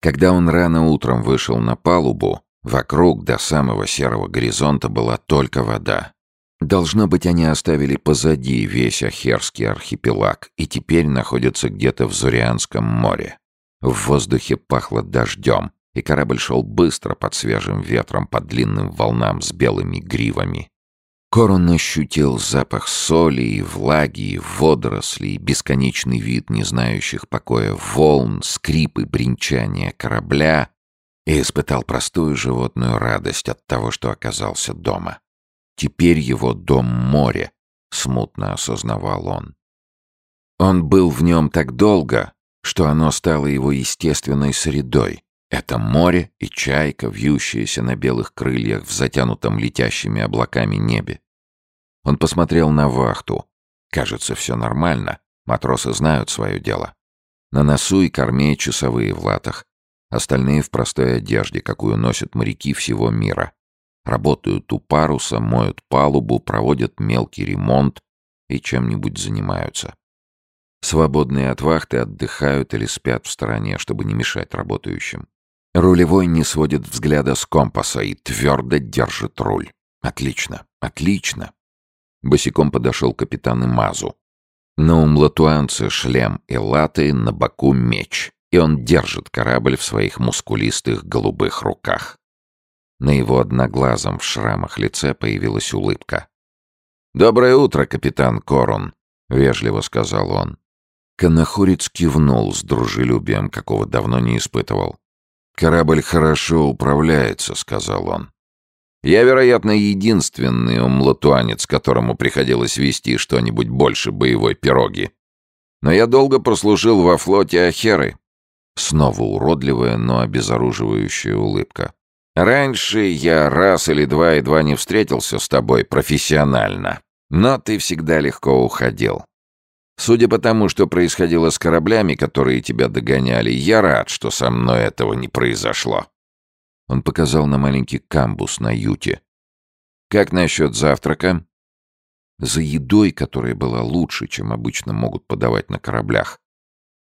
Когда он рано утром вышел на палубу, вокруг до самого серого горизонта была только вода. Должно быть, они оставили позади весь Ахерский архипелаг и теперь находятся где-то в Зурианском море. В воздухе пахло дождем, и корабль шел быстро под свежим ветром по длинным волнам с белыми гривами. Корон ощутил запах соли и влаги, и водорослей, бесконечный вид не знающих покоя волн, скрип и корабля и испытал простую животную радость от того, что оказался дома. Теперь его дом море, смутно осознавал он. Он был в нем так долго, что оно стало его естественной средой. Это море и чайка, вьющаяся на белых крыльях в затянутом летящими облаками небе. Он посмотрел на вахту. Кажется, все нормально. Матросы знают свое дело. На носу и корме часовые в латах. Остальные в простой одежде, какую носят моряки всего мира. Работают у паруса, моют палубу, проводят мелкий ремонт и чем-нибудь занимаются. Свободные от вахты отдыхают или спят в стороне, чтобы не мешать работающим. Рулевой не сводит взгляда с компаса и твердо держит руль. Отлично, отлично. Босиком подошел капитан Имазу. На умлатуанце шлем и латы, на боку меч, и он держит корабль в своих мускулистых голубых руках. На его одноглазом в шрамах лице появилась улыбка. «Доброе утро, капитан Корун», — вежливо сказал он. Канахурец кивнул с дружелюбием, какого давно не испытывал. «Корабль хорошо управляется», — сказал он. «Я, вероятно, единственный умлатуанец, которому приходилось вести что-нибудь больше боевой пироги. Но я долго прослужил во флоте Ахеры». Снова уродливая, но обезоруживающая улыбка. Раньше я раз или два едва не встретился с тобой профессионально, но ты всегда легко уходил. Судя по тому, что происходило с кораблями, которые тебя догоняли, я рад, что со мной этого не произошло. Он показал на маленький камбус на юте. Как насчет завтрака? За едой, которая была лучше, чем обычно могут подавать на кораблях,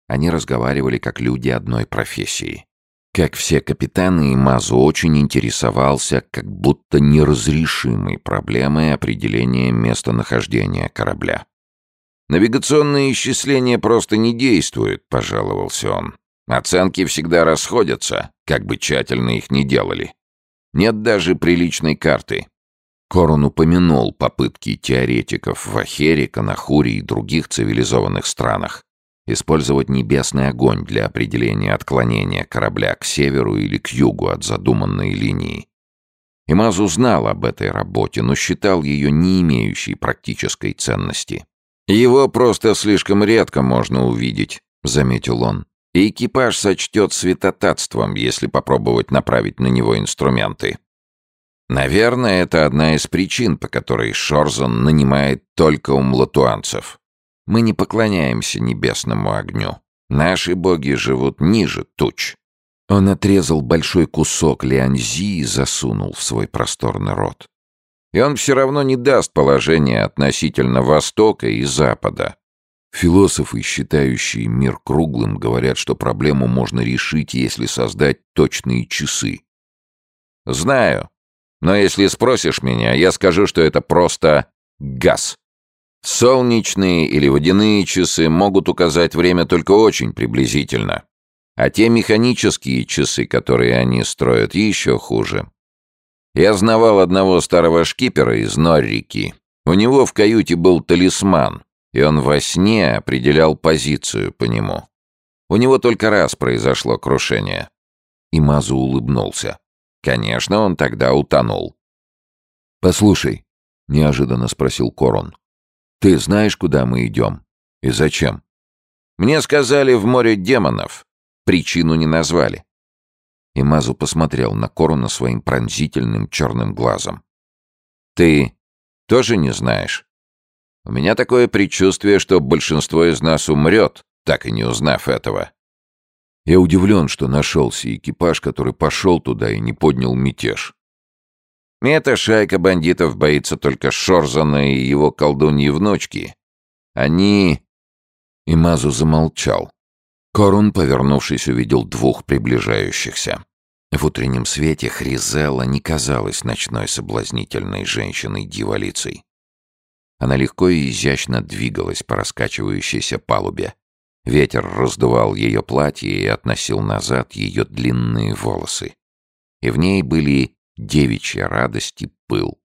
они разговаривали как люди одной профессии. Как все капитаны, Имазу очень интересовался как будто неразрешимой проблемой определения местонахождения корабля. «Навигационные исчисления просто не действуют», — пожаловался он. «Оценки всегда расходятся, как бы тщательно их ни делали. Нет даже приличной карты». Корон упомянул попытки теоретиков в Ахере, Канахуре и других цивилизованных странах использовать небесный огонь для определения отклонения корабля к северу или к югу от задуманной линии. Имазу знал об этой работе, но считал ее не имеющей практической ценности. «Его просто слишком редко можно увидеть», — заметил он. «И экипаж сочтет святотатством, если попробовать направить на него инструменты». Наверное, это одна из причин, по которой Шорзон нанимает только умлатуанцев. Мы не поклоняемся небесному огню. Наши боги живут ниже туч». Он отрезал большой кусок лианзи и засунул в свой просторный рот. И он все равно не даст положения относительно Востока и Запада. Философы, считающие мир круглым, говорят, что проблему можно решить, если создать точные часы. Знаю. Но если спросишь меня, я скажу, что это просто газ. Солнечные или водяные часы могут указать время только очень приблизительно. А те механические часы, которые они строят, еще хуже. Я знавал одного старого шкипера из Норрики. У него в каюте был талисман, и он во сне определял позицию по нему. У него только раз произошло крушение. И Мазу улыбнулся. Конечно, он тогда утонул. «Послушай», — неожиданно спросил Корон, ты знаешь, куда мы идем? И зачем? Мне сказали в море демонов. Причину не назвали. И Мазу посмотрел на Коруна своим пронзительным черным глазом. Ты тоже не знаешь? У меня такое предчувствие, что большинство из нас умрет, так и не узнав этого. Я удивлен, что нашелся экипаж, который пошел туда и не поднял мятеж. Эта шайка бандитов боится только Шорзана и его колдуньи внучки. Они...» Имазу замолчал. Корун, повернувшись, увидел двух приближающихся. В утреннем свете Хризелла не казалась ночной соблазнительной женщиной-дьяволицей. Она легко и изящно двигалась по раскачивающейся палубе. Ветер раздувал ее платье и относил назад ее длинные волосы. И в ней были девичья радость и пыл.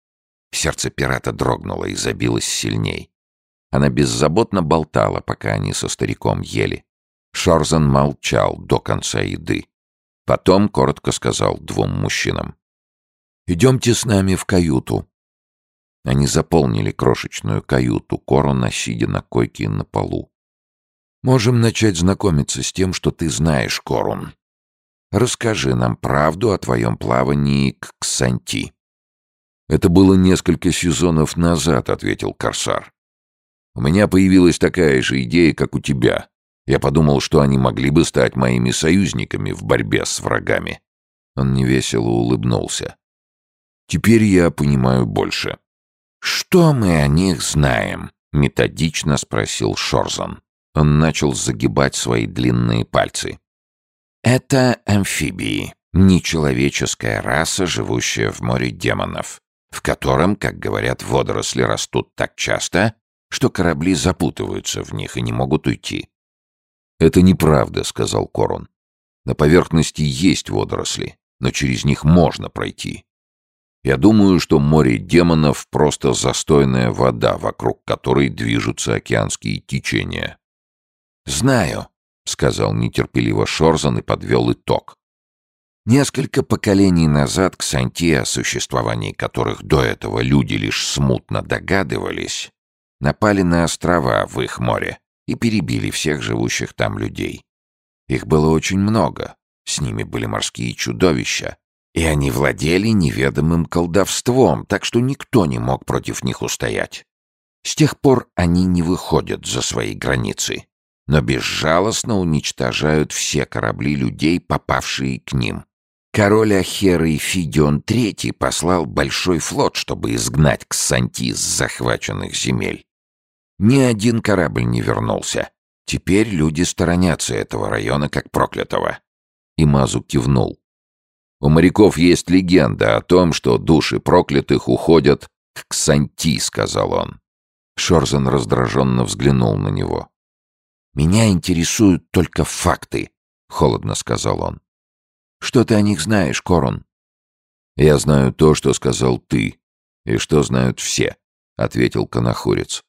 Сердце пирата дрогнуло и забилось сильней. Она беззаботно болтала, пока они со стариком ели. Шорзан молчал до конца еды. Потом коротко сказал двум мужчинам. «Идемте с нами в каюту». Они заполнили крошечную каюту, Корона сидя на койке на полу. «Можем начать знакомиться с тем, что ты знаешь, Корун. Расскажи нам правду о твоем плавании к Ксанти». «Это было несколько сезонов назад», — ответил Корсар. «У меня появилась такая же идея, как у тебя. Я подумал, что они могли бы стать моими союзниками в борьбе с врагами. Он невесело улыбнулся. Теперь я понимаю больше. Что мы о них знаем? Методично спросил Шорзан. Он начал загибать свои длинные пальцы. Это амфибии, нечеловеческая раса, живущая в море демонов, в котором, как говорят, водоросли растут так часто, что корабли запутываются в них и не могут уйти. «Это неправда», — сказал Корон. «На поверхности есть водоросли, но через них можно пройти. Я думаю, что море демонов — просто застойная вода, вокруг которой движутся океанские течения». «Знаю», — сказал нетерпеливо Шорзан и подвел итог. Несколько поколений назад Ксанти, о существовании которых до этого люди лишь смутно догадывались, напали на острова в их море и перебили всех живущих там людей. Их было очень много, с ними были морские чудовища, и они владели неведомым колдовством, так что никто не мог против них устоять. С тех пор они не выходят за свои границы, но безжалостно уничтожают все корабли людей, попавшие к ним. Король Ахеры Фидион III послал большой флот, чтобы изгнать Ксанти с захваченных земель. Ни один корабль не вернулся. Теперь люди сторонятся этого района как проклятого. И Мазу кивнул. У моряков есть легенда о том, что души проклятых уходят к Ксанти, сказал он. Шорзен раздраженно взглянул на него. «Меня интересуют только факты», — холодно сказал он. «Что ты о них знаешь, Корон?» «Я знаю то, что сказал ты, и что знают все», — ответил Конохурец.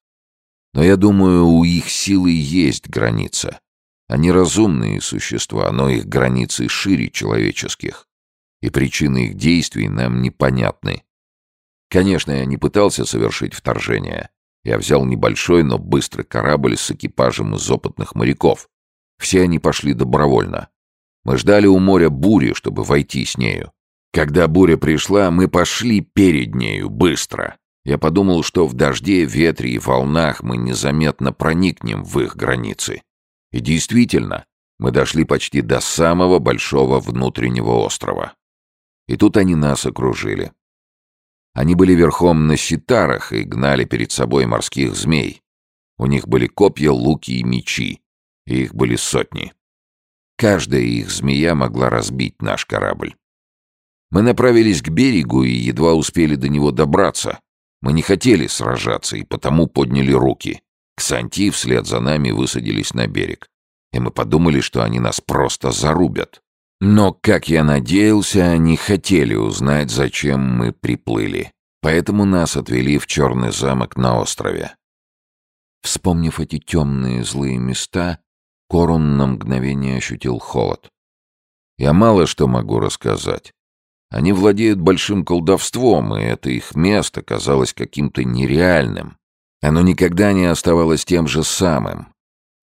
Но я думаю, у их силы есть граница. Они разумные существа, но их границы шире человеческих. И причины их действий нам непонятны. Конечно, я не пытался совершить вторжение. Я взял небольшой, но быстрый корабль с экипажем из опытных моряков. Все они пошли добровольно. Мы ждали у моря бури, чтобы войти с нею. Когда буря пришла, мы пошли перед нею, быстро. Я подумал, что в дожде, ветре и волнах мы незаметно проникнем в их границы. И действительно, мы дошли почти до самого большого внутреннего острова. И тут они нас окружили. Они были верхом на ситарах и гнали перед собой морских змей. У них были копья, луки и мечи, и их были сотни. Каждая их змея могла разбить наш корабль. Мы направились к берегу и едва успели до него добраться, мы не хотели сражаться и потому подняли руки. Ксанти вслед за нами высадились на берег. И мы подумали, что они нас просто зарубят. Но, как я надеялся, они хотели узнать, зачем мы приплыли. Поэтому нас отвели в черный замок на острове. Вспомнив эти темные злые места, Корун на мгновение ощутил холод. Я мало что могу рассказать. Они владеют большим колдовством, и это их место казалось каким-то нереальным. Оно никогда не оставалось тем же самым,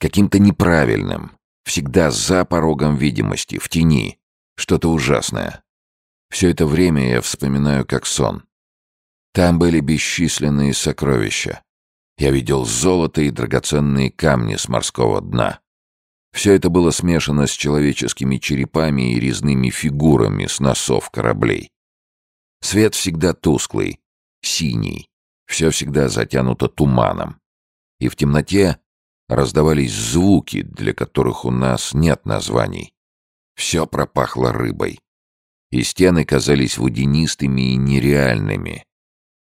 каким-то неправильным, всегда за порогом видимости, в тени, что-то ужасное. Все это время я вспоминаю как сон. Там были бесчисленные сокровища. Я видел золото и драгоценные камни с морского дна. Все это было смешано с человеческими черепами и резными фигурами с носов кораблей. Свет всегда тусклый, синий, все всегда затянуто туманом. И в темноте раздавались звуки, для которых у нас нет названий. Все пропахло рыбой. И стены казались водянистыми и нереальными.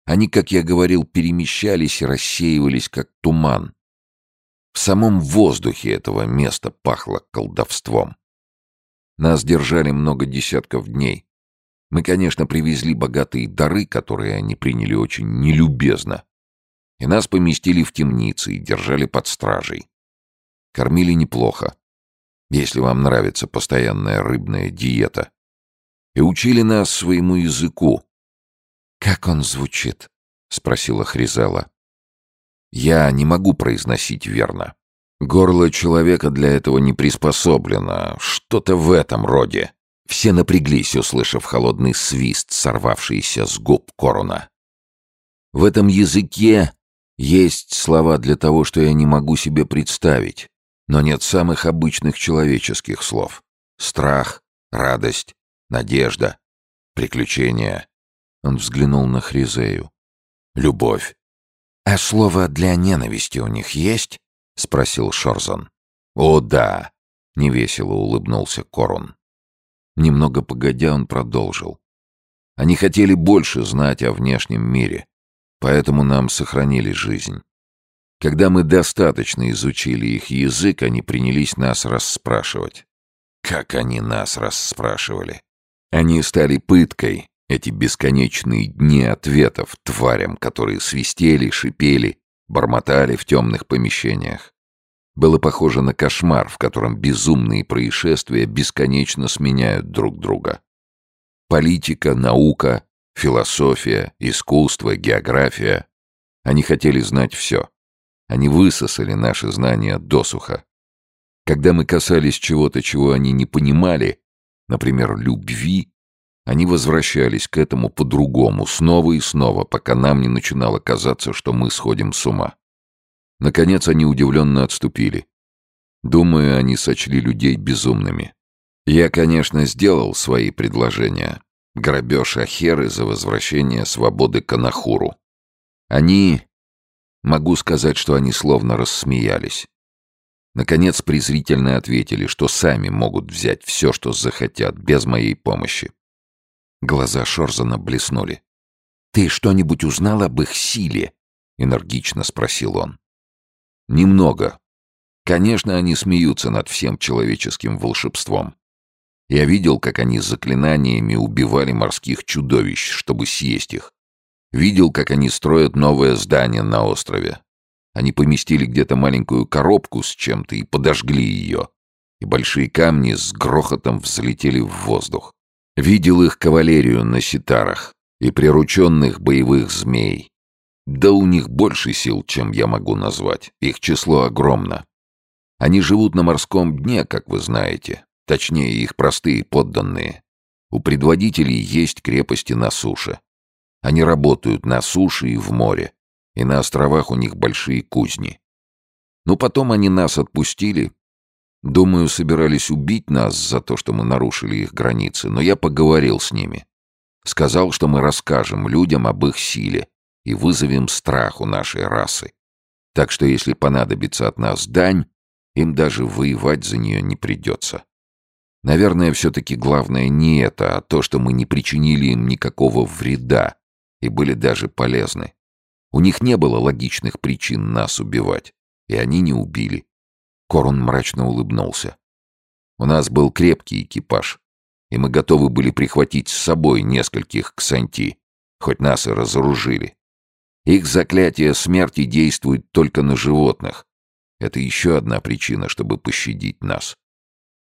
Они, как я говорил, перемещались и рассеивались, как туман. В самом воздухе этого места пахло колдовством. Нас держали много десятков дней. Мы, конечно, привезли богатые дары, которые они приняли очень нелюбезно. И нас поместили в темницы и держали под стражей. Кормили неплохо, если вам нравится постоянная рыбная диета. И учили нас своему языку. «Как он звучит?» — спросила Хризела. «Я не могу произносить верно. Горло человека для этого не приспособлено. Что-то в этом роде». Все напряглись, услышав холодный свист, сорвавшийся с губ Корона. В этом языке есть слова для того, что я не могу себе представить, но нет самых обычных человеческих слов. Страх, радость, надежда, приключения. Он взглянул на Хризею. Любовь. «А слово для ненависти у них есть?» — спросил Шорзан. «О, да!» — невесело улыбнулся Корун. Немного погодя, он продолжил. Они хотели больше знать о внешнем мире, поэтому нам сохранили жизнь. Когда мы достаточно изучили их язык, они принялись нас расспрашивать. Как они нас расспрашивали? Они стали пыткой, эти бесконечные дни ответов тварям, которые свистели, шипели, бормотали в темных помещениях было похоже на кошмар, в котором безумные происшествия бесконечно сменяют друг друга. Политика, наука, философия, искусство, география. Они хотели знать все. Они высосали наши знания досуха. Когда мы касались чего-то, чего они не понимали, например, любви, они возвращались к этому по-другому, снова и снова, пока нам не начинало казаться, что мы сходим с ума. Наконец они удивленно отступили. Думаю, они сочли людей безумными. Я, конечно, сделал свои предложения. Грабеж Ахеры за возвращение свободы Канахуру. Они... Могу сказать, что они словно рассмеялись. Наконец презрительно ответили, что сами могут взять все, что захотят, без моей помощи. Глаза Шорзана блеснули. «Ты что-нибудь узнал об их силе?» — энергично спросил он. Немного. Конечно, они смеются над всем человеческим волшебством. Я видел, как они заклинаниями убивали морских чудовищ, чтобы съесть их. Видел, как они строят новое здание на острове. Они поместили где-то маленькую коробку с чем-то и подожгли ее. И большие камни с грохотом взлетели в воздух. Видел их кавалерию на ситарах и прирученных боевых змей, да у них больше сил, чем я могу назвать. Их число огромно. Они живут на морском дне, как вы знаете. Точнее, их простые подданные. У предводителей есть крепости на суше. Они работают на суше и в море. И на островах у них большие кузни. Ну, потом они нас отпустили. Думаю, собирались убить нас за то, что мы нарушили их границы, но я поговорил с ними. Сказал, что мы расскажем людям об их силе, и вызовем страх у нашей расы. Так что если понадобится от нас дань, им даже воевать за нее не придется. Наверное, все-таки главное не это, а то, что мы не причинили им никакого вреда и были даже полезны. У них не было логичных причин нас убивать, и они не убили. Корун мрачно улыбнулся. У нас был крепкий экипаж, и мы готовы были прихватить с собой нескольких ксанти, хоть нас и разоружили. Их заклятие смерти действует только на животных. Это еще одна причина, чтобы пощадить нас.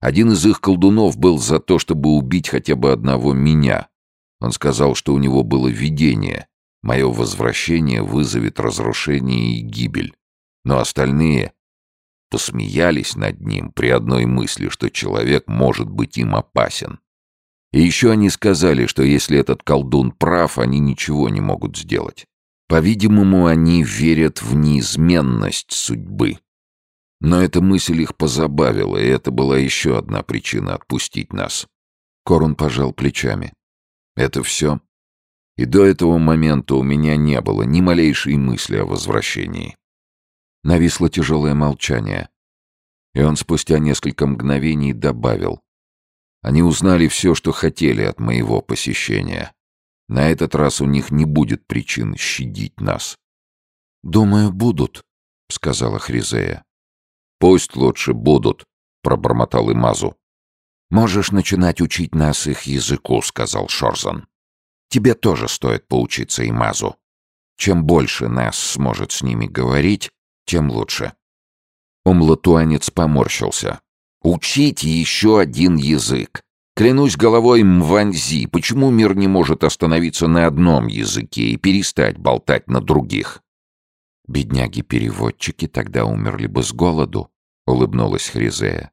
Один из их колдунов был за то, чтобы убить хотя бы одного меня. Он сказал, что у него было видение. Мое возвращение вызовет разрушение и гибель. Но остальные посмеялись над ним при одной мысли, что человек может быть им опасен. И еще они сказали, что если этот колдун прав, они ничего не могут сделать. По-видимому, они верят в неизменность судьбы. Но эта мысль их позабавила, и это была еще одна причина отпустить нас. Корун пожал плечами. Это все. И до этого момента у меня не было ни малейшей мысли о возвращении. Нависло тяжелое молчание. И он спустя несколько мгновений добавил. Они узнали все, что хотели от моего посещения. На этот раз у них не будет причин щадить нас. «Думаю, будут», — сказала Хризея. «Пусть лучше будут», — пробормотал Имазу. «Можешь начинать учить нас их языку», — сказал Шорзан. «Тебе тоже стоит поучиться Имазу. Чем больше нас сможет с ними говорить, тем лучше». Умлатуанец поморщился. «Учить еще один язык. Клянусь головой Мванзи, почему мир не может остановиться на одном языке и перестать болтать на других?» «Бедняги-переводчики тогда умерли бы с голоду», — улыбнулась Хризея.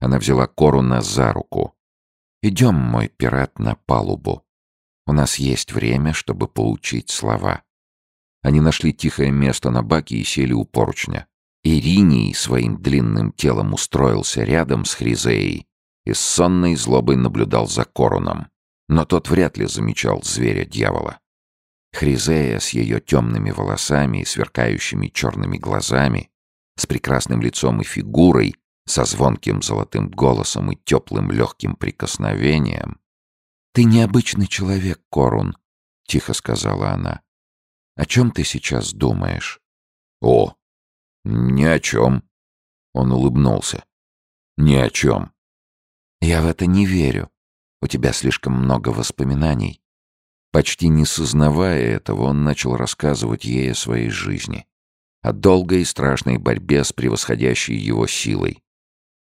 Она взяла Коруна за руку. «Идем, мой пират, на палубу. У нас есть время, чтобы поучить слова». Они нашли тихое место на баке и сели у поручня. Ириней своим длинным телом устроился рядом с Хризеей и с сонной злобой наблюдал за Коруном. Но тот вряд ли замечал зверя-дьявола. Хризея с ее темными волосами и сверкающими черными глазами, с прекрасным лицом и фигурой, со звонким золотым голосом и теплым легким прикосновением. «Ты необычный человек, Корун», — тихо сказала она. «О чем ты сейчас думаешь?» «О, ни о чем». Он улыбнулся. «Ни о чем». «Я в это не верю. У тебя слишком много воспоминаний». Почти не сознавая этого, он начал рассказывать ей о своей жизни. О долгой и страшной борьбе с превосходящей его силой,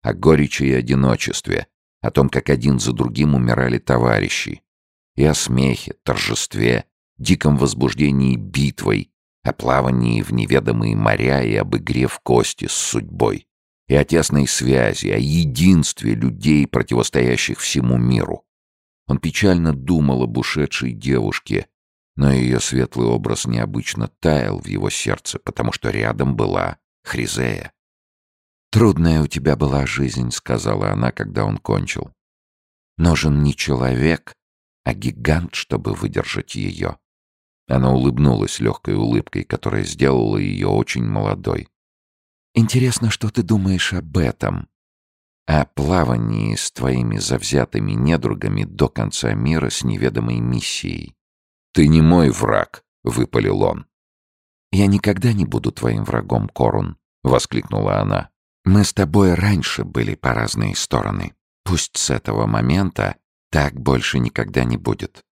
о горечи и одиночестве, о том, как один за другим умирали товарищи, и о смехе, торжестве, диком возбуждении битвой, о плавании в неведомые моря и об игре в кости с судьбой, и о тесной связи, о единстве людей, противостоящих всему миру. Он печально думал об ушедшей девушке, но ее светлый образ необычно таял в его сердце, потому что рядом была Хризея. «Трудная у тебя была жизнь», — сказала она, когда он кончил. «Нужен не человек, а гигант, чтобы выдержать ее». Она улыбнулась легкой улыбкой, которая сделала ее очень молодой. «Интересно, что ты думаешь об этом? О плавании с твоими завзятыми недругами до конца мира с неведомой миссией?» «Ты не мой враг», — выпалил он. «Я никогда не буду твоим врагом, Корун», — воскликнула она. Мы с тобой раньше были по разные стороны. Пусть с этого момента так больше никогда не будет.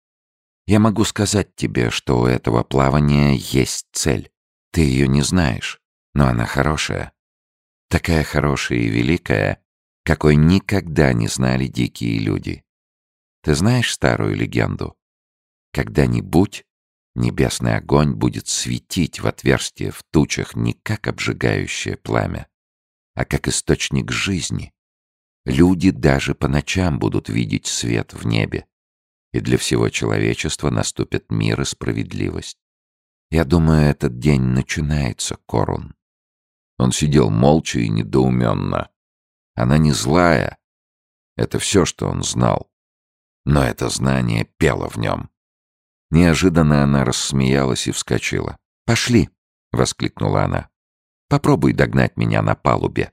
Я могу сказать тебе, что у этого плавания есть цель. Ты ее не знаешь, но она хорошая. Такая хорошая и великая, какой никогда не знали дикие люди. Ты знаешь старую легенду? Когда-нибудь небесный огонь будет светить в отверстие в тучах не как обжигающее пламя, а как источник жизни. Люди даже по ночам будут видеть свет в небе, и для всего человечества наступит мир и справедливость. Я думаю, этот день начинается, Корун. Он сидел молча и недоуменно. Она не злая. Это все, что он знал. Но это знание пело в нем. Неожиданно она рассмеялась и вскочила. «Пошли!» — воскликнула она. Попробуй догнать меня на палубе.